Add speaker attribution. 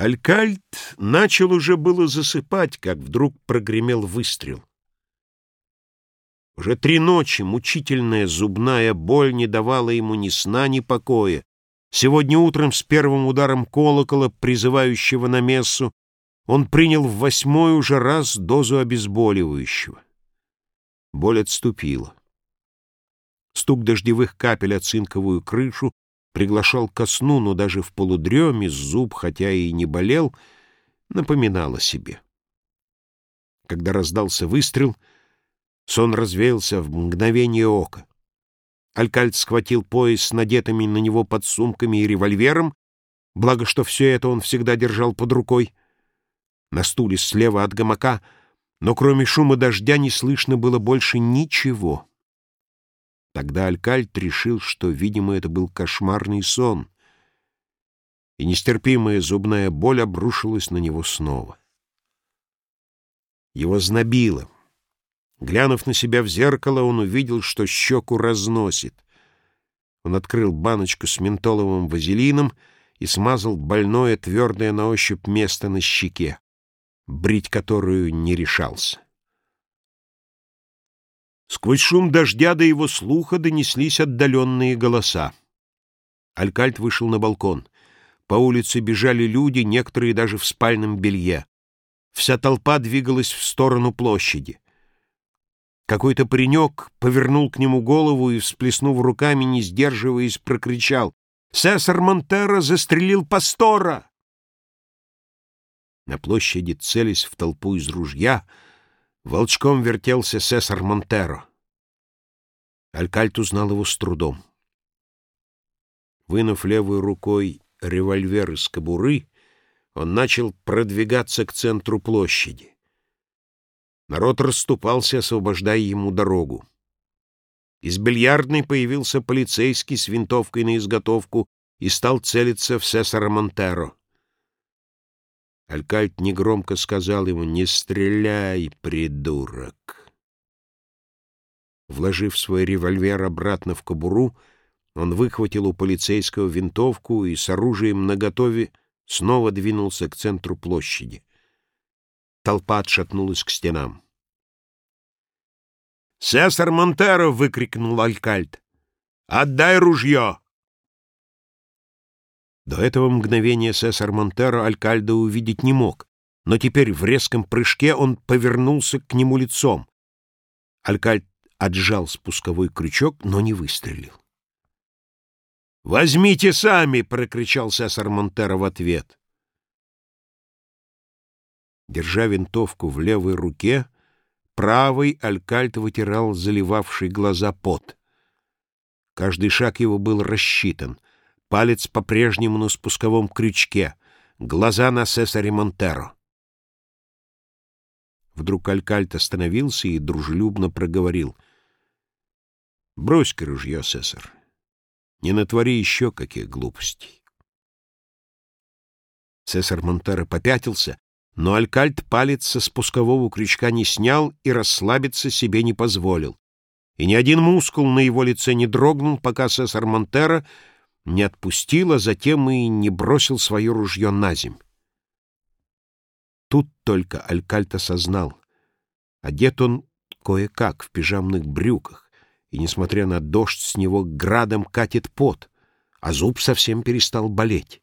Speaker 1: Алькальт начал уже было засыпать, как вдруг прогремел выстрел. Уже три ночи мучительная зубная боль не давала ему ни сна, ни покоя. Сегодня утром с первым ударом колокола, призывающего на мессу, он принял в восьмой уже раз дозу обезболивающего. Боль отступила. Стук дождевых капель о цинковую крышу приглашал ко сну, но даже в полудреме зуб, хотя и не болел, напоминал о себе. Когда раздался выстрел, сон развеялся в мгновение ока. Алькальт схватил пояс с надетыми на него подсумками и револьвером, благо что все это он всегда держал под рукой. На стуле слева от гамака, но кроме шума дождя не слышно было больше ничего. Тогда Алькальт решил, что, видимо, это был кошмарный сон, и нестерпимая зубная боль обрушилась на него снова. Его знобило. Глянув на себя в зеркало, он увидел, что щеку разносит. Он открыл баночку с ментоловым вазелином и смазал больное, твердое на ощупь место на щеке, брить которую не решался. Сквозь шум дождя до его слуха донеслись отдаленные голоса. Алькальт вышел на балкон. По улице бежали люди, некоторые даже в спальном белье. Вся толпа двигалась в сторону площади. Какой-то паренек повернул к нему голову и, всплеснув руками, не сдерживаясь, прокричал «Сесар Монтеро застрелил пастора!» На площади, целясь в толпу из ружья, — Волчком вертелся Сесар Монтеро. Алькальт узнал его с трудом. Вынув левой рукой револьвер из кобуры, он начал продвигаться к центру площади. Народ расступался, освобождая ему дорогу. Из бильярдной появился полицейский с винтовкой на изготовку и стал целиться в Сесара Монтеро. Алькальт негромко сказал ему «Не стреляй, придурок!». Вложив свой револьвер обратно в кобуру, он выхватил у полицейского винтовку и с оружием наготове снова двинулся к центру площади. Толпа отшатнулась к стенам. «Сесар Монтеро!» — выкрикнул Алькальт. «Отдай ружье!» До этого мгновения Сесар Монтеро Алькальдо увидеть не мог, но теперь в резком прыжке он повернулся к нему лицом. Алькальд отжал спусковой крючок, но не выстрелил. «Возьмите сами!» — прокричал Сесар Монтеро в ответ. Держа винтовку в левой руке, правый Алькальд вытирал заливавший глаза пот. Каждый шаг его был рассчитан — Палец по-прежнему на спусковом крючке, глаза на Сесаре Монтеро. Вдруг Алькальт остановился и дружелюбно проговорил. «Брось-ка ружье, Сесар. Не натвори еще каких глупостей». Сесар Монтеро попятился, но Алькальт палец со спускового крючка не снял и расслабиться себе не позволил. И ни один мускул на его лице не дрогнул, пока Сесар Монтеро не отпустил, а затем и не бросил свое ружье на земь. Тут только Алькальт осознал. Одет он кое-как в пижамных брюках, и, несмотря на дождь, с него градом катит пот, а зуб совсем перестал болеть.